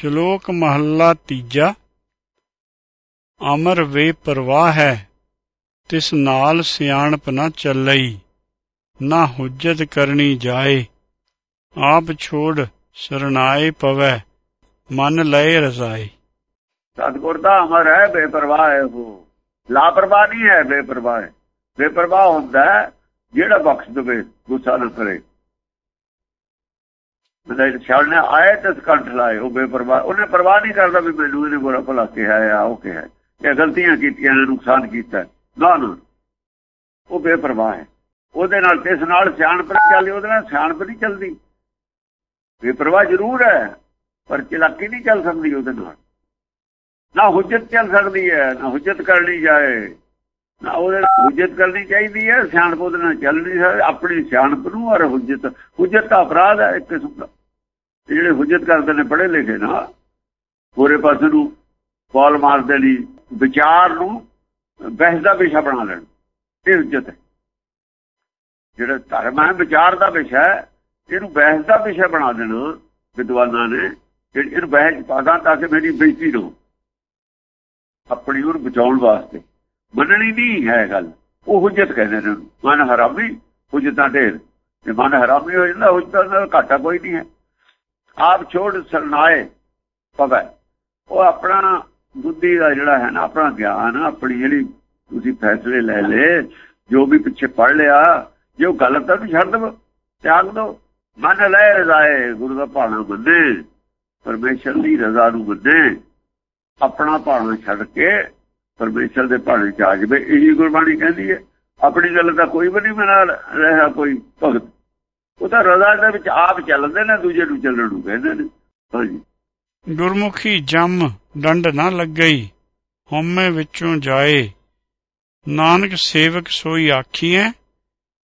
ਸ਼ਲੋਕ ਮਹੱਲਾ ਤੀਜਾ। ਅਮਰ ਵੇ ਪਰਵਾਹ ਹੈ, ਤਿਸ ਨਾਲ ਸਿਆਣਪ ਨਾ ਚੱਲਈ, ਨਾ ਹੁਜਤ ਕਰਨੀ ਜਾਏ। ਆਪ ਛੋੜ ਸਰਨਾਏ ਪਵੈ, ਮਨ ਲਏ ਰਜ਼ਾਏ ਸਤਿਗੁਰ ਦਾ ਅਮਰ ਹੈ, ਬੇਪਰਵਾਹ ਹੈ ਉਹ। ਲਾਪਰਵਾਹ ਨਹੀਂ ਹੈ, ਬੇਪਰਵਾਹ ਹੈ। ਬੇਪਰਵਾਹ ਹੁੰਦਾ ਹੈ, ਜਿਹੜਾ ਬਖਸ਼ ਦੇਵੇ, ਗੁੱਸਾ ਨਾ ਕਰੇ। ਮੇਰੇ ਛਾੜਨੇ ਆਏ ਤੇ ਸਕੰਠ ਲਾਏ, ਉਹ ਬੇਪਰਵਾਹ, ਉਹਨੇ ਪਰਵਾਹ ਨਹੀਂ ਕਰਦਾ ਵੀ ਮੈਨੂੰ ਇਹਨੇ ਬੁਰਾ ਭਲਾ ਕਿਹਾ ਆ ਉਹ ਕਿਹਾ ਇਹ ਗਲਤੀਆਂ ਕੀਤੀਆਂ ਨੇ, ਨੁਕਸਾਨ ਕੀਤਾ ਨਾ ਨਾ। ਉਹ ਬੇਪਰਵਾਹ ਹੈ। ਉਹਦੇ ਨਾਲ ਕਿਸ ਨਾਲ ਸਿਆਣਪ ਚੱਲਦੀ, ਉਹਦੇ ਨਾਲ ਸਿਆਣਪ ਨਹੀਂ ਚੱਲਦੀ। ਬੇਪਰਵਾਹ ਜ਼ਰੂਰ ਹੈ, ਪਰ ਚਲਾਕੀ ਨਹੀਂ ਚੱਲ ਸਕਦੀ ਉਹਦੇ ਨਾਲ। ਨਾ ਹੁਜਤ ਚੱਲ ਸਕਦੀ ਹੈ, ਨਾ ਹੁਜਤ ਕਰਨੀ ਜਾਏ। ਨਾ ਉਹਦੇ ਹੁਜਤ ਕਰਨੀ ਚਾਹੀਦੀ ਹੈ, ਸਿਆਣਪ ਉਹਦੇ ਨਾਲ ਚੱਲ ਨਹੀਂ ਸਕਦੀ, ਆਪਣੀ ਸਿਆਣਪ ਨੂੰ ਔਰ ਹੁਜਤ। ਹੁਜਤ ਦਾ ਅਪਰਾਧ ਹੈ ਇੱਕ ਕਿਸਮ ਦਾ। ਜਿਹੜੇ ਹੁਜਤ ਕਰਦੇ ਨੇ ਪੜ੍ਹੇ ਲਿਖੇ ਨਾ, ਪੂਰੇ ਪਾਸੇ ਨੂੰ ਬਾਲ ਮਾਰਦੇ ਲਈ ਵਿਚਾਰ ਨੂੰ ਬਹਿਸ ਦਾ ਵਿਸ਼ਾ ਬਣਾ ਲੈਣ। ਇਹ ਹੁਜਤ ਹੈ। ਜਿਹੜਾ ਧਰਮ ਹੈ, ਵਿਚਾਰ ਦਾ ਵਿਸ਼ਾ ਹੈ, ਇਹਨੂੰ ਬਹਿਸ ਦਾ ਵਿਸ਼ਾ ਬਣਾ ਦੇਣਾ ਵਿਦਵਾਨਾਂ ਨੇ। ਜਿਹੜੀ ਇਹਨੂੰ ਬਹਿਸ ਪਾਦਾ ਤਾਂ ਕਿ ਮੇਰੀ ਬੇਇੱਜ਼ਤੀ ਨਾ ਆਪਣੀ ਉਹ ਬਚਾਉਣ ਵਾਸਤੇ। ਮੰਨਣੀ ਨਹੀਂ ਹੈ ਗੱਲ। ਉਹ ਹੁਜਤ ਕਹਿੰਦੇ ਨੇ, ਮਨ ਹਰਾਮੀ, ਹੁਜਤਾਂ ਢੇਰ। ਜੇ ਮਨ ਹਰਾਮੀ ਹੋ ਜਾਂਦਾ, ਹੁਜਤਾਂ ਦਾ ਘਾਟਾ ਕੋਈ ਨਹੀਂ ਹੈ। ਆਪ ਛੋੜ ਸਰਨਾਏ ਪਵੇ ਉਹ ਆਪਣਾ ਬੁੱਧੀ ਦਾ ਜਿਹੜਾ ਹੈ ਨਾ, ਆਪਣਾ ਗਿਆਨ, ਆਪਣੀ ਜਿਹੜੀ ਤੁਸੀਂ ਫੈਸਲੇ ਲੈ ਲਏ, ਜੋ ਵੀ ਪਿੱਛੇ ਪੜ ਲਿਆ, ਜੇ ਉਹ ਗਲਤ ਹੈ ਤਾਂ ਛੱਡ ਦੋ ਤਿਆਗ ਦੋ। ਮਨ ਲੈ ਰਜ਼ਾਏ, ਗੁਰੂ ਦਾ ਭਾਣਾ ਮੰਨੇ ਪਰਮੇਸ਼ਰ ਦੀ ਰਜ਼ਾ ਨੂੰ ਮੰਨੇ ਆਪਣਾ ਭਾਣਾ ਛੱਡ ਕੇ ਪਰਮੇਸ਼ਰ ਦੇ ਭਾਣੇ ਚ ਆ ਜਵੇ ਇਹੀ ਗੁਰਬਾਣੀ ਕਹਿੰਦੀ ਹੈ। ਆਪਣੀ ਗੱਲ ਤਾਂ ਕੋਈ ਵੀ ਨਹੀਂ ਮਨਾ ਰਿਹਾ ਕੋਈ ਭਗਤ। ਉਹ ਤਾਂ ਰਜ਼ਾ ਦੇ ਵਿੱਚ ਆਪ ਚੱਲਦੇ ਨੇ ਦੂਜੇ ਨੂੰ ਚੱਲਣ ਨੂੰ ਕਹਿੰਦੇ ਨੇ। ਹਾਂਜੀ। ਗੁਰਮੁਖੀ ਜਮ ਡੰਡ ਨਾ ਲੱਗਈ ਹਉਮੈ ਵਿੱਚੋਂ ਜਾਏ। ਨਾਨਕ ਸੇਵਕ ਸੋਈ ਆਖੀਐ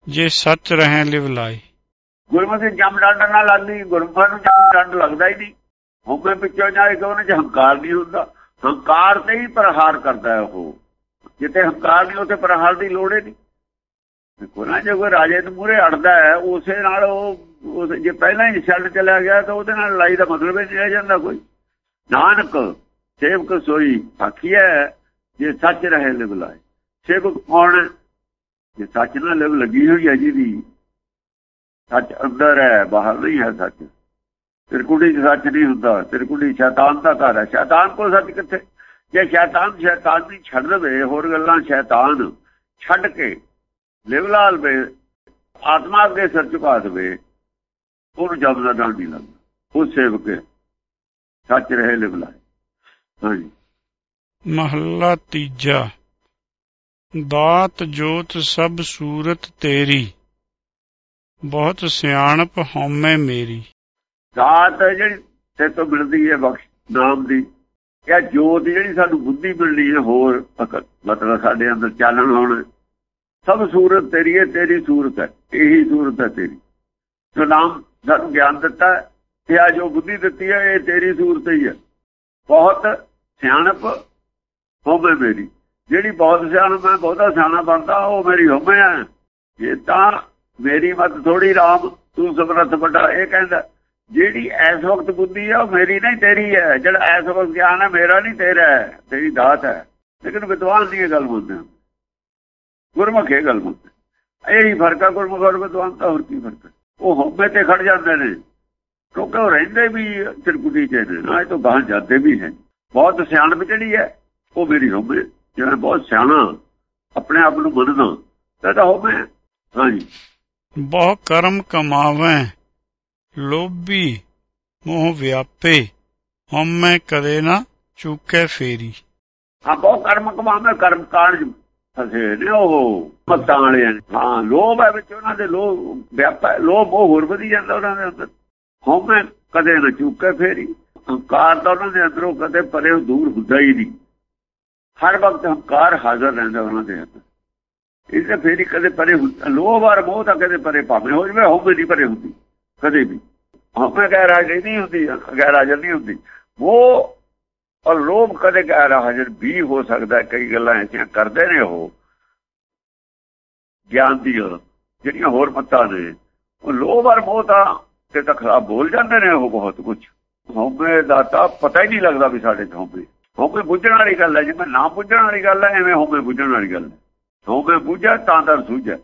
ਜੇ ਸੱਚ ਰਹਿ ਲਿਵ ਲਾਏ। ਗੁਰਮੁਖੀ ਜਮ ਡੰਡ ਨਾ ਲੱਗਦੀ ਗੁਰਮੁਖ ਨੂੰ ਜਮ ਡੰਡ ਲੱਗਦਾ ਹੀ ਨਹੀਂ। ਹਉਮੈ ਵਿੱਚੋਂ ਜਾਏ ਕਿ ਉਹਨੇ ਚ ਹੰਕਾਰ ਨਹੀਂ ਹੁੰਦਾ। ਹੰਕਾਰ ਤੇ ਹੀ ਪ੍ਰਹਾਰ ਕਰਦਾ ਹੈ ਉਹ। ਜਿੱਥੇ ਹੰਕਾਰ ਨਹੀਂ, ਉੱਥੇ ਪ੍ਰਹਾਰ ਦੀ ਲੋੜ ਹੀ ਨਹੀਂ। ਦੇਖੋ ਨਾ ਜੇ ਕੋਈ ਰਾਜੇ ਦੇ ਮੂਹਰੇ ਅੜਦਾ ਹੈ, ਉਸੇ ਨਾਲ ਉਹ ਜੇ ਪਹਿਲਾਂ ਹੀ ਛੱਡ ਚਲਾ ਗਿਆ ਤਾਂ ਉਹਦੇ ਨਾਲ ਲੜਾਈ ਦਾ ਮਤਲਬ ਹੀ ਨਹੀਂ ਰਹਿ ਜਾਂਦਾ ਕੋਈ। ਨਾਨਕ, ਸੇਵਕ ਸੋਈ, ਆਖੀਐ, ਜੇ ਸੱਚ ਰਹੇ ਲਿਵ ਲਾਏ। ਸੇਵਕ ਕੌਣ ਜੇ ਸੱਚ ਨਾਲ ਲਿਵ ਲੱਗੀ ਹੋਈ ਹੈ ਜਿਹਦੀ, ਸੱਚ ਅੰਦਰ ਹੈ, ਬਾਹਰ ਨਹੀਂ ਹੈ ਸੱਚ। ਤਿਰਕੁੜੀ ਚ ਸੱਚ ਨਹੀਂ ਹੁੰਦਾ ਤਿਰਕੁੜੀ ਸ਼ੈਤਾਨ ਦਾ ਘਰ ਹੈ। ਸ਼ੈਤਾਨ ਕੋਲ ਸੱਚ ਕਿੱਥੇ? ਜੇ ਸ਼ੈਤਾਨ ਸ਼ੈਤਾਨ ਨਹੀਂ ਛੱਡ ਦੇਵੇ, ਹੋਰ ਗੱਲਾਂ ਸ਼ੈਤਾਨ ਛੱਡ ਕੇ ਲਿਵਲਾਲ ਵੇ, ਆਤਮਾ ਦੇ ਸਿਰ ਝੁਕਾ ਦੇਵੇ, ਉਹਨੂੰ ਜਬ ਦਾ ਡਾਂਡੀ ਲੱਗਦਾ। ਉਹ ਸੇਵਕ ਸੱਚ ਰਹੇ ਲਿਵਲਾਲ ਹਾਂਜੀ। ਮਹੱਲਾ ਤੀਜਾ। ਦਾਤ ਜੋਤ ਸਭ ਸੂਰਤ ਤੇਰੀ। ਬਹੁਤ ਸਿਆਣਪ ਹਉਮੈ ਮੇਰੀ। ਦਾਤ ਜਿਹੜੀ ਤੇ ਤੋਂ ਮਿਲਦੀ ਹੈ ਬਖਸ਼ ਨਾਮ ਦੀ। ਇਹ ਜੋਤ ਜਿਹੜੀ ਸਾਨੂੰ ਬੁੱਧੀ ਮਿਲਣੀ ਹੈ, ਹੋਰ ਮਤਲਬ ਸਾਡੇ ਅੰਦਰ ਚਾਲਣ ਹੋਣਾ ਸਭ ਸੂਰਤ ਤੇਰੀ ਹੈ, ਤੇਰੀ ਸੂਰਤ ਹੈ, ਇਹੀ ਸੂਰਤ ਹੈ ਤੇਰੀ। ਜੋ ਨਾਮ ਸਾਨੂੰ ਗਿਆਨ ਦਿੱਤਾ ਤੇ ਆ ਜੋ ਬੁੱਧੀ ਦਿੱਤੀ ਹੈ, ਇਹ ਤੇਰੀ ਸੂਰਤ ਹੀ ਹੈ। ਬਹੁਤ ਸਿਆਣਪ ਹੋਵੇ ਮੇਰੀ। ਜਿਹੜੀ ਬਹੁਤ ਸਿਆਣਪ ਹੈ, ਬਹੁਤਾ ਸਿਆਣਾ ਬਣਦਾ, ਉਹ ਮੇਰੀ ਹੋਵੇ ਹੈ। ਇਹ ਤਾਂ ਮੇਰੀ ਮਤ ਥੋੜੀ ਰਾਮ, ਤੂੰ ਸਮਰੱਥ ਵੱਡਾ, ਇਹ ਕਹਿੰਦਾ ਜਿਹੜੀ ਇਸ ਵਕਤ ਬੁੱਧੀ ਹੈ ਉਹ ਮੇਰੀ ਨਹੀਂ, ਤੇਰੀ ਹੈ। ਜਿਹੜਾ ਇਸ ਵਕਤ ਗਿਆਨ ਹੈ ਮੇਰਾ ਨਹੀਂ, ਤੇਰਾ ਹੈ। ਤੇਰੀ ਦਾਤ ਹੈ। ਲੇਕਿਨ ਵਿਦਵਾਨ ਦੀ ਇਹ ਗੱਲ ਬੋਲਦੇ ਗੁਰਮੁਖ ਇਹ ਗੱਲ ਬੋਲਦੇ ਇਹ ਫ਼ਰਕ ਹੈ ਗੁਰਮੁਖ ਔਰ ਵਿਦਵਾਨ ਦਾ ਹੋਰ ਕੀ ਫ਼ਰਕ ਉਹ ਹੋਵੇ ਤੇ ਖੜ ਜਾਂਦੇ ਨੇ। ਕਿਉਂਕਿ ਉਹ ਰਹਿੰਦੇ ਵੀ ਤਿਰਕੁਟੀ ਚ ਨੇ। ਨਾ, ਇਹ ਤੋਂ ਗਾਂ ਜਾਂਦੇ ਵੀ ਹੈ। ਬਹੁਤ ਸਿਆਣਪ ਜਿਹੜੀ ਹੈ, ਉਹ ਮੇਰੀ ਹੋਵੇ ਜਿਹੜਾ ਬਹੁਤ ਸਿਆਣਾ, ਆਪਣੇ ਆਪ ਨੂੰ ਮੰਨਦਾ, ਤਾਂ ਹੋਵੇ ਹਾਂਜੀ। ਬਹੁ ਕਰਮ ਕਮਾਵੇਂ। ਲੋਭੀ, ਮੋਹ ਵਿਆਪੇ ਹਉਮੈ ਕਦੇ ਨਾ ਚੁੱਕੇ ਫੇਰੀ। ਹਾਂ ਕਰਮ ਕਮਾਵੇਂ ਕਰਮ ਕਾਰਜ ਫਸੇ ਨੇ ਉਹ, ਮਤਾਂ ਵਾਲੇ ਹਾਂ, ਲੋਭ ਹੈ ਵਿੱਚ ਉਹਨਾਂ ਦੇ, ਲੋਭ ਵਿਆਪਾ ਲੋਭ ਉਹ ਹੋਰ ਵਧੀ ਜਾਂਦਾ ਉਹਨਾਂ ਦੇ ਅੰਦਰ। ਹਉਮੈ ਕਦੇ ਨਾ ਚੁੱਕੇ ਫੇਰੀ। ਹੰਕਾਰ ਤਾਂ ਉਹਨਾਂ ਦੇ ਅੰਦਰੋਂ ਕਦੇ ਪਰੇ ਦੂਰ ਹੁੰਦਾ ਹੀ ਨਹੀਂ। ਹਰ ਵਕਤ ਹੰਕਾਰ ਹਾਜ਼ਰ ਰਹਿੰਦਾ ਉਹਨਾਂ ਦੇ ਅੰਦਰ। ਇਸੇ ਫੇਰੀ ਕਦੇ ਪਰੇ ਲੋਭ ਔਰ ਮੋਹ ਤਾਂ ਕਦੇ ਪਰੇ, ਭਾਵੇਂ ਹੋ ਜਵੇ ਹੋਵੇ ਨਹੀਂ ਪਰੇ ਹੁੰਦੀ, ਕਦੇ ਵੀ। ਹਉਮੈ ਗੈਰ ਹਾਜ਼ਰੀ ਨਹੀਂ ਹੁੰਦੀ ਗੈਰ ਹਾਜ਼ਰ ਨਹੀਂ ਹੁੰਦੀ। ਉਹ ਔਰ ਲੋਭ ਕਦੇ ਗੈਰ ਹਾਜ਼ਰ ਵੀ ਹੋ ਸਕਦਾ ਕਈ ਗੱਲਾਂ ਐਸੀਆਂ ਕਰਦੇ ਨੇ ਉਹ। ਗਿਆਨ ਦੀ ਜਿਹੜੀਆਂ ਹੋਰ ਮੱਤਾਂ ਨੇ। ਉਹ ਲੋਭ ਔਰ ਮੋਹ ਤਾਂ ਤੇ ਤਾਂ ਖਰਾਬ ਬੋਲ ਜਾਂਦੇ ਨੇ ਉਹ ਬਹੁਤ ਕੁਝ ਹਉਮੈ ਦਾ ਤਾਂ ਪਤਾ ਹੀ ਨਹੀਂ ਲੱਗਦਾ ਵੀ ਸਾਡੇ ਚ ਹਉਮੈ ਹਉਮੈ ਬੁੱਝਣ ਵਾਲੀ ਗੱਲ ਹੈ ਜਿਵੇਂ ਨਾ ਬੁੱਝਣ ਵਾਲੀ ਗੱਲ ਹੈ, ਐਵੇਂ ਹਉਮੈ ਬੁੱਝਣ ਵਾਲੀ ਗੱਲ ਹੈ। ਹਉਮੈ ਬੁੱਝਾ ਤਾਂ ਦਰ ਸੂਝੈ।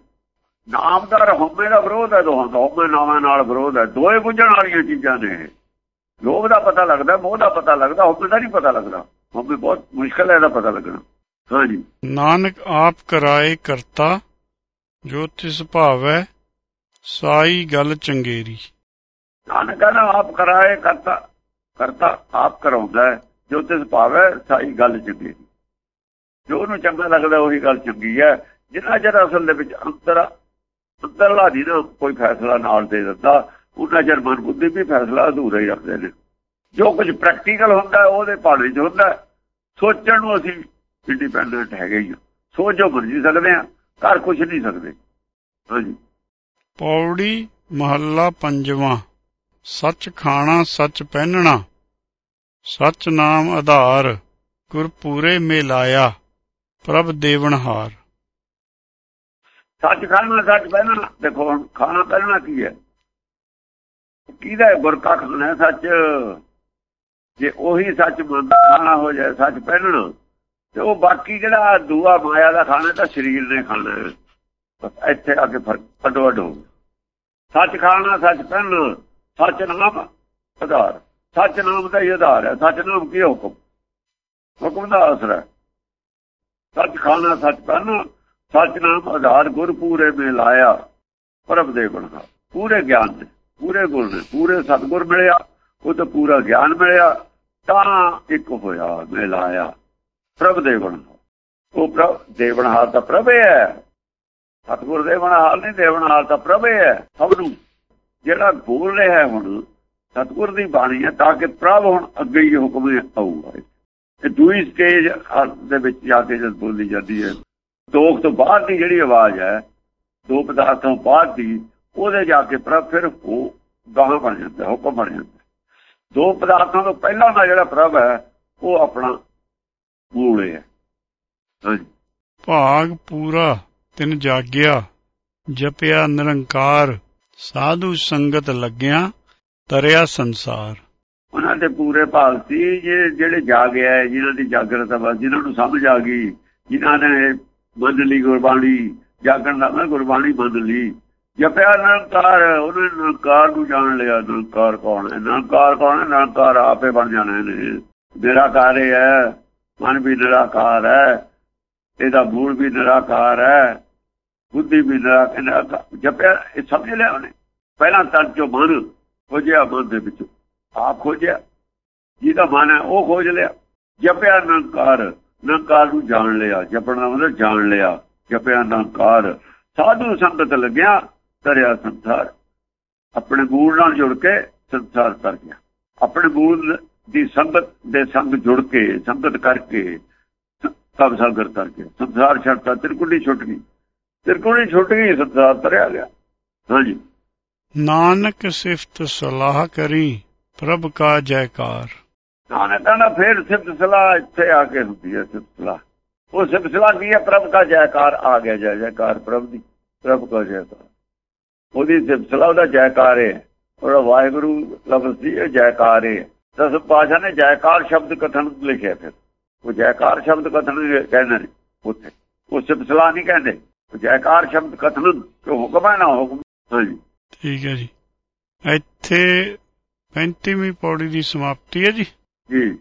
ਨਾਮਦਾਰ ਹਉਮੈ ਦਾ ਵਿਰੋਧ ਹੈ ਦੋਹਾਂ ਦਾ ਹਉਮੈ ਨਾਮਾਂ ਨਾਲ ਵਿਰੋਧ ਹੈ। ਦੋਏ ਬੁੱਝਣ ਵਾਲੀਆਂ ਚੀਜ਼ਾਂ ਨੇ। ਲੋਭ ਦਾ ਪਤਾ ਲੱਗਦਾ ਮੋਹ ਦਾ ਪਤਾ ਲੱਗਦਾ ਹਉਮੈ ਦਾ ਨਹੀਂ ਪਤਾ ਲੱਗਦਾ। ਹਉਮੈ ਬਹੁਤ ਮੁਸ਼ਕਲ ਹੈ ਇਹਦਾ ਪਤਾ ਲੱਗਣਾ। ਹਾਂਜੀ। ਨਾਨਕ ਆਪ ਕਰਾਏ ਕਰਤਾ ਜੋ ਤਿਸ ਭਾਵੈ ਸਾਈ ਗੱਲ ਚੰਗੇਰੀ। ਨਾਨਕ ਕਹਿੰਦਾ ਆਪ ਕਰਾਏ ਕਰਤਾ ਕਰਤਾ ਆਪ ਕਰਾਉਂਦਾ। ਜੋ ਤਿਸ ਭਾਵੈ ਸਾਈ ਗੱਲ ਚੰਗੀ ਜੋ ਉਹਨੂੰ ਚੰਗਾ ਲੱਗਦਾ ਉਹੀ ਗੱਲ ਚੰਗੀ ਹੈ। ਜਿੰਨਾ ਚਿਰ ਅਸਲ ਦੇ ਵਿੱਚ ਅੰਦਰ ਅੰਦਰਲਾ ਦੀ ਨਾ ਕੋਈ ਫੈਸਲਾ ਨਾਲ ਦੇ ਦਿੰਦਾ ਉਹਨਾਂ ਚਿਰ ਮਨ ਬੁੱਧੀ ਵੀ ਫੈਸਲਾ ਅਧੂਰਾ ਹੀ ਰੱਖਦੇ ਨੇ। ਜੋ ਕੁਝ ਪ੍ਰੈਕਟੀਕਲ ਹੁੰਦਾ, ਉਹਦੇ ਭਾਣੇ 'ਚ ਹੁੰਦਾ। ਸੋਚਣ ਨੂੰ ਅਸੀਂ ਇੰਡੀਪੈਂਡੈਂਟ ਹੈਗੇ ਹੀ ਹਾਂ। ਸੋਚ ਜੋ ਮਰਜ਼ੀ ਸਕਦੇ ਆ ਕਰ ਕੁਝ ਨਹੀਂ ਸਕਦੇ। ਹਾਂਜੀ। ਪੌੜੀ, ਮਹੱਲਾ ਪੰਜਵਾਂ। ਸੱਚ ਖਾਣਾ, ਸੱਚ ਪਹਿਨਣਾ। ਸੱਚ ਨਾਮ ਆਧਾਰ। ਗੁਰ ਮੇ ਲਾਇਆ ਪ੍ਰਭ ਦੇਵਨਹਾਰ। ਸੱਚ ਖਾਣਾ ਸੱਚ ਪਹਿਨਣਾ ਦੇਖੋ ਹੁਣ ਖਾਣਾ ਪਹਿਨਣਾ ਕੀ ਹੈ? ਕਿਹਦਾ ਹੈ ਖਾਣਾ ਸੱਚ? ਜੇ ਉਹੀ ਸੱਚ ਮੰਨਦਾ ਖਾਣਾ ਹੋ ਜਾਏ, ਸੱਚ ਪਹਿਨਣਾ। ਤੇ ਉਹ ਬਾਕੀ ਜਿਹੜਾ ਦੂਆ ਮਾਇਆ ਦਾ ਖਾਣਾ ਤਾਂ ਸਰੀਰ ਨੇ ਖਾਣਾ ਹੈ। ਇੱਥੇ ਆ ਕੇ ਫ਼ਰਕ, ਅੱਡੋ ਅੱਡ ਸੱਚ ਖਾਣਾ, ਸੱਚ ਪਹਿਨਣਾ, ਸੱਚ ਨਾਮ ਆਧਾਰ। ਸੱਚ ਨਾਮ ਦਾ ਹੀ ਆਧਾਰ ਹੈ। ਸੱਚ ਨਾਮ ਕੀ ਹੁਕਮ? ਹੁਕਮ ਦਾ ਅਸਰ ਹੈ। ਸੱਚ ਖਾਣਾ, ਸੱਚ ਪਹਿਨਣਾ ਸੱਚ ਆਧਾਰ ਗੁਰ ਪੂਰੇ ਮੇ ਲਾਇਆ, ਪ੍ਰਭ ਦੇ ਗੁਣ ਦਾ। ਪੂਰੇ ਗਿਆਨ ਦੇ, ਪੂਰੇ ਗੁਣ ਦੇ, ਪੂਰੇ ਸਤਗੁਰ ਮਿਲਿਆ ਉਹ ਤਾਂ ਪੂਰਾ ਗਿਆਨ ਮਿਲਿਆ, ਤਾਂ ਇੱਕ ਹੋਇਆ, ਮੇ ਲਾਇਆ, ਪ੍ਰਭ ਦੇ ਗੁਣ ਉਹ ਪ੍ਰਭ ਦੇਵਨਹਾਰ ਤਾਂ ਪ੍ਰਭ ਹੀ ਹੈ। ਸਤਗੁਰ ਦੇਵਨਹਾਰ ਨਹੀਂ ਦੇਵਨਹਾਰ ਤਾਂ ਪ੍ਰਭ ਹੈ। ਸਭ ਨੂੰ ਜਿਹੜਾ ਬੋਲ ਰਿਹਾ ਹੈ ਹੁਣ, ਸਤਗੁਰ ਦੀ ਬਾਣੀ ਹੈ, ਤਾਂ ਕਿ ਪ੍ਰਭ ਹੁਣ ਅੱਗੇ ਹੀ ਹੁਕਮ ਆਊਗਾ। ਇਹ ਦੂਜੀ ਸਟੇਜ ਦੇ ਵਿੱਚ ਜਾ ਕੇ ਜਦ ਬੋਲੀ ਜਾਂਦੀ ਹੈ ਦੋਖ ਤੋਂ ਬਾਅਦ ਦੀ ਜਿਹੜੀ ਆਵਾਜ਼ ਹੈ ਦੋ ਪਦਾਰਥਾਂ ਬਾਅਦ ਦੀ ਉਹਦੇ ਜਾ ਕੇ ਪ੍ਰਭ ਫਿਰ ਉਹ ਗਾਹਾਂ ਬਣ ਜਾਂਦਾ ਹੁਕਮ ਬਣ ਜਾਂਦਾ। ਦੋ ਪਦਾਰਥਾਂ ਤੋਂ ਪਹਿਲਾਂ ਦਾ ਜਿਹੜਾ ਪ੍ਰਭ ਹੈ ਉਹ ਆਪਣਾ ਮੂਲ ਹੈ। ਭਾਗ ਪੂਰਾ ਤਿਨ ਜਾਗਿਆ ਜਪਿਆ ਨਿਰੰਕਾਰ ਸਾਧੂ ਸੰਗਤ ਲੱਗਿਆ ਤਰਿਆ ਸੰਸਾਰ। ਉਹਨਾਂ ਦੇ ਪੂਰੇ ਭਾਗ ਸੀ ਜਿਹੜੇ ਜਾਗਿਆ ਜਿਨ੍ਹਾਂ ਦੀ ਜਾਗਰਤ ਆ ਜਿਨ੍ਹਾਂ ਨੂੰ ਸਮਝ ਆ ਗਈ ਜਿਨ੍ਹਾਂ ਨੇ ਮੰਨ ਲਈ ਗੁਰਬਾਣੀ, ਜਾਗਣ ਦਾ ਮੈਂ ਗੁਰਬਾਣੀ ਮੰਨ ਲਈ। ਜਪਿਆ ਨਿਰੰਕਾਰ, ਉਹਨੇ ਨਿਰੰਕਾਰ ਨੂੰ ਜਾਣ ਲਿਆ, ਨਿਰੰਕਾਰ ਕੌਣ ਹੈ? ਨਿਰੰਕਾਰ ਕੌਣ ਹੈ? ਨਿਰੰਕਾਰ ਆਪੇ ਬਣ ਜਾਣੇ ਨੇ। ਨਿਰਾਕਾਰ ਹੈ, ਮਨ ਵੀ ਨਿਰਾਕਾਰ ਹੈ, ਇਹਦਾ ਮੂਲ ਵੀ ਨਿਰਾਕਾਰ ਹੈ, ਬੁੱਧੀ ਵੀ ਨਿਰਾਕਾਰ ਜਪਿਆ, ਇਹ ਸਮਝ ਲਿਆ ਉਹਨੇ? ਪਹਿਲਾਂ ਤਨ ਜੋ ਮਨ ਖੋਜਿਆ ਮਨ ਦੇ ਵਿੱਚੋਂ, ਆਪ ਖੋਜਿਆ। ਜਿਹਦਾ ਮਨ ਹੈ ਉਹ ਖੋਜ ਲਿਆ। ਜਪਿਆ ਨਿਰੰਕਾਰ ਨਿਰੰਕਾਰ ਨੂੰ ਜਾਣ ਲਿਆ, ਜਪਣਾ ਮਤਲਬ ਜਾਣ ਲਿਆ, ਜਪਿਆ ਨਿਰੰਕਾਰ ਸਾਧੂ ਸੰਗਤ ਲੱਗਿਆ, ਤਰਿਆ ਸੰਸਾਰ। ਆਪਣੇ ਮੂਲ ਨਾਲ ਜੁੜ ਕੇ ਸੰਸਾਰ ਤਰ ਗਿਆ। ਆਪਣੇ ਮੂਲ ਦੀ ਸੰਗਤ ਦੇ ਸੰਗ ਜੁੜ ਕੇ, ਸੰਗਤ ਕਰਕੇ ਸਭ ਸਾਗਰ ਤਰ ਗਿਆ। ਸੰਸਾਰ ਛੱਡਤਾ, ਤਿਰਕੁੰਡੀ ਛੁੱਟ ਗਈ। ਤਿਰਕੁੰਡੀ ਛੁੱਟ ਗਈ, ਸੰਸਾਰ ਤਰਿਆ ਗਿਆ। ਹਾਂਜੀ। ਨਾਨਕ ਸਿਫਤ ਸਲਾਹ ਕਰੀ, ਪ੍ਰਭ ਕਾ ਜੈਕਾਰ। ਨਾਨਕ ਕਹਿੰਦਾ ਫੇਰ ਸਿਫਤ ਇੱਥੇ ਆ ਕੇ ਹੁੰਦੀ ਹੈ, ਸਿਫਤ ਉਹ ਸਿਫਤ ਕੀ ਹੈ? ਪ੍ਰਭ ਕਾ ਜੈਕਾਰ ਆ ਗਿਆ, ਜੈ ਜੈਕਾਰ ਪ੍ਰਭ ਦੀ, ਪ੍ਰਭ ਕਾ ਜੈਕਾਰ। ਉਹਦੀ ਸਿਫਤ ਉਹਦਾ ਜੈਕਾਰ ਹੈ ਉਹਦਾ ਵਾਹਿਗੁਰੂ ਲਫ਼ਜ਼ ਸੀ ਜੈਕਾਰ ਹੈ ਦਸ ਪਾਸ਼ਾ ਨੇ ਜੈਕਾਰ ਸ਼ਬਦ ਕਥਨ ਲਿਖਿਆ ਫਿਰ। ਉਹ ਜੈਕਾਰ ਸ਼ਬਦ ਕਥਨ ਕਹਿੰਦੇ ਨੇ ਉੱਥੇ। ਉਹ ਸਿਫਤ ਸਲਾਹ ਨਹੀਂ ਕਹਿੰਦੇ। ਜੈਕਾਰ ਸ਼ਬਦ ਕਥਨ ਜੋ ਹੁਕਮ ਹੈ ਨਾ ਹੁਕਮ। ਹਾਂਜੀ। ਠੀਕ ਹੈ ਜੀ। ਇੱਥੇ 35ਵੀਂ ਪੌੜੀ ਦੀ ਸਮਾਪਤੀ ਹੈ ਜੀ। ਜੀ